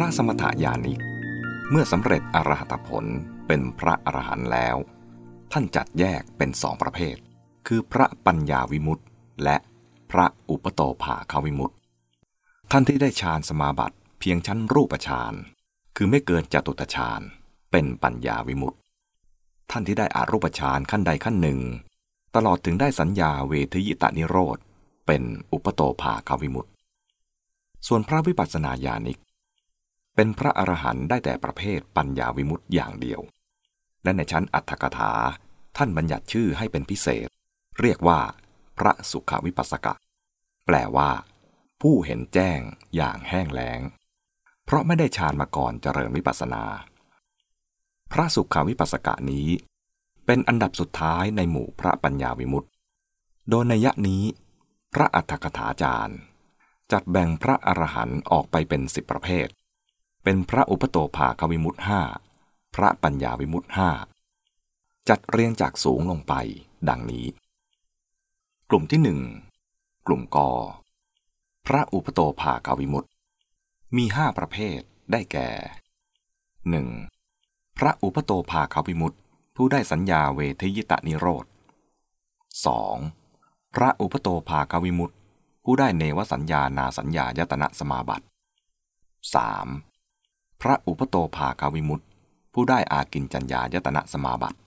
ระสมถญาณิก เมื่อสำเร็จอรหัตผลเป็นพระอรหันต์แล้ว ท่านจัดแยกเป็นสองประเภท คือพระปัญญาวิมุตติและพระอุปโตภาคาวิมุตติท่านที่ได้ฌานสมาบัติเพียงชั้นรูปฌานคือไม่เกินจตุตฌานเป็นปัญญาวิมุตติท่านที่ได้อารูปฌานขั้นใดขั้นหนึ่ง ตลอดถึงได้สัญญาเวทยิตานิโรธเป็นอุปโตภาคาวิมุตติส่วนพระวิปัสสนาญาณิก เป็นพระอรหันต์ได้แต่ประเภทปัญญาวิมุตติอย่างเดียว และในชั้นอัตถกถา ท่านบัญญัติชื่อให้เป็นพิเศษ เรียกว่า พระสุขวิปัสสกะ แปลว่า ผู้เห็นแจ้งอย่างแห้งแล้ง เพราะไม่ได้ฌานมาก่อนเจริญวิปัสสนา พระสุขวิปัสสกะนี้ เป็นอันดับสุดท้ายในหมู่พระปัญญาวิมุตติโดยในยะนี้ พระอัฏฐกถาจารย์ จัดแบ่งพระอรหันต์ออกไปเป็นสิบประเภท เป็นพระอุปโตภาควิมุตห้าพระปัญญาวิมุตห้าจัดเรียงจากสูงลงไป ดังนี้ กลุ่มที่หนึ่งกลุ่มกอพระอุปโตภาควิมุตมีห้าประเภทได้แก่ 1. พระอุปโตภาควิมุตผู้ได้สัญญาเวทยิตานิโรธ 2. พระอุปโตภาควิมุตผู้ได้เนวสัญญานาสัญญายตนะสมาบัติ 3. พระอุปโตภาควิมุตผู้ได้อากินจัญญายตนะสมาบัติ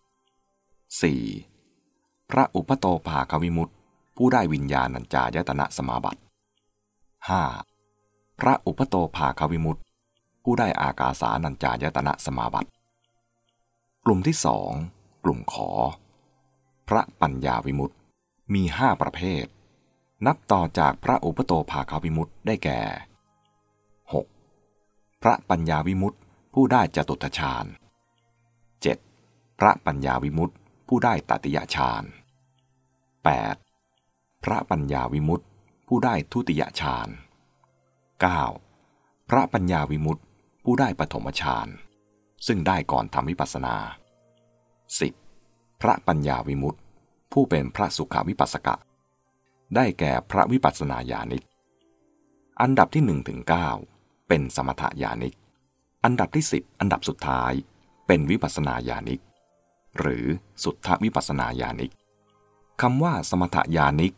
4. พระอุปโตภาควิมุตผู้ได้วิญญาณัญจายตนะสมาบัติ 5. พระอุปโตภาควิมุตผู้ได้อากาสานัญจายตนะสมาบัติ กลุ่มที่สองกลุ่มขอ พระปัญญาวิมุตมีห้าประเภท นับต่อจากพระอุปโตภาควิมุตได้แก่ พระปัญญาวิมุตผู้ได้จตุตฌาน 7. พระปัญญาวิมุตผู้ได้ตติยฌาน 8. พระปัญญาวิมุตผู้ได้ทุติยฌาน 9. พระปัญญาวิมุตผู้ได้ปฐมฌาน ซึ่งได้ก่อนทำวิปัสสนา 10. พระปัญญาวิมุตผู้เป็นพระสุขวิปัสสกะ ได้แก่พระวิปัสสนาญาณิกอันดับที่1ถึง9 เป็นสมถญาณิก อันดับที่ 10 อันดับสุดท้าย เป็นวิปัสสนาญาณิก หรือสุทธวิปัสสนาญาณิกคำว่าสมถญาณิก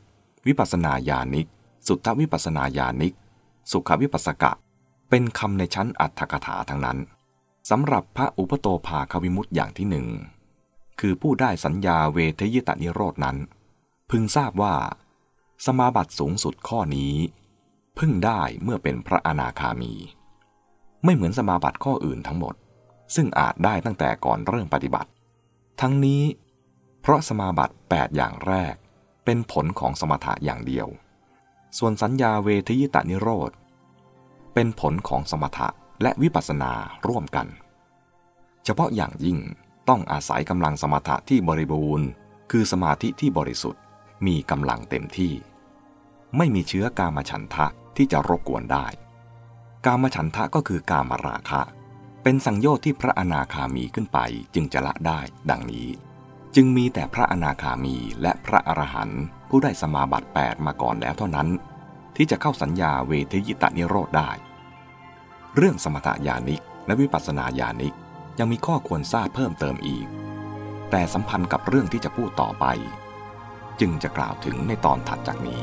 วิปัสสนาญาณิก สุทธวิปัสสนาญาณิก สุขวิปัสสกะ เป็นคำในชั้นอัตถกถาทั้งนั้นสำหรับพระอุปโตภาควิมุตอย่างที่หนึ่งคือผู้ได้สัญญาเวทยิตานิโรดนั้น พึงทราบว่า สมาบัติสูงสุดข้อนี้ พึ่งได้เมื่อเป็นพระอนาคามี ไม่เหมือนสมาบัติข้ออื่นทั้งหมด ซึ่งอาจได้ตั้งแต่ก่อนเริ่มปฏิบัติ ทั้งนี้ เพราะสมาบัติ 8 อย่างแรก เป็นผลของสมถะอย่างเดียว ส่วนสัญญาเวทยิตานิโรธ เป็นผลของสมถะและวิปัสสนาร่วมกัน เฉพาะอย่างยิ่งต้องอาศัยกำลังสมถะที่บริบูรณ์ คือสมาธิที่บริสุทธิ์มีกำลังเต็มที่ ไม่มีเชื้อกามฉันทะ ที่จะรบกวนได้ กามฉันทะก็คือกามราคะ เป็นสังโยชน์ที่พระอนาคามีขึ้นไปจึงจะละได้ ดังนี้ จึงมีแต่พระอนาคามีและพระอรหันต์ผู้ได้สมาบัติ8มาก่อนแล้วเท่านั้น ที่จะเข้าสัญญาเวทยิตานิโรธได้ เรื่องสมถญาณิกและวิปัสสนาญาณิกยังมีข้อควรทราบเพิ่มเติมอีก แต่สัมพันธ์กับเรื่องที่จะพูดต่อไป จึงจะกล่าวถึงในตอนถัดจากนี้